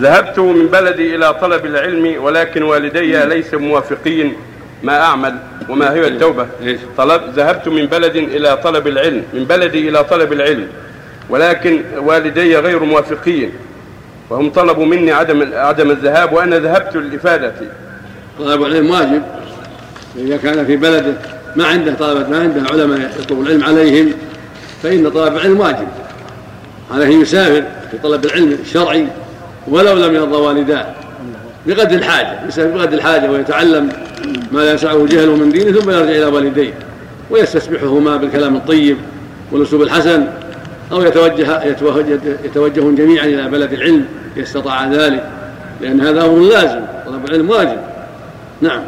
ذهبت من بلدي إلى طلب العلم ولكن والدي ليس موافقين. ما أعمل وما هي التوبة؟ طلب ذهبت من بلد إلى طلب العلم من بلدي إلى طلب العلم ولكن والدي غير موافقين. وهم طلبوا مني عدم عدم الذهاب وأنا ذهبت للإفادة طلب العلم واجب. إذا كان في بلده ما عنده طلبة ما عنده علماء يطلب العلم عليهم فإن طلب العلم واجب. عليه يسافر في طلب العلم الشرعي. ولو لم يرضى والداه بقدر يسافر بقدر الحاجة ويتعلم ما لا يسعه جهله من دينه ثم يرجع إلى والديه ويستسمحهما بالكلام الطيب والأسلوب الحسن أو يتوجه يتوجه يتوجهون جميعا إلى بلد العلم إذا استطاع ذلك لأن هذا أمر لازم طلب العلم واجب. نعم.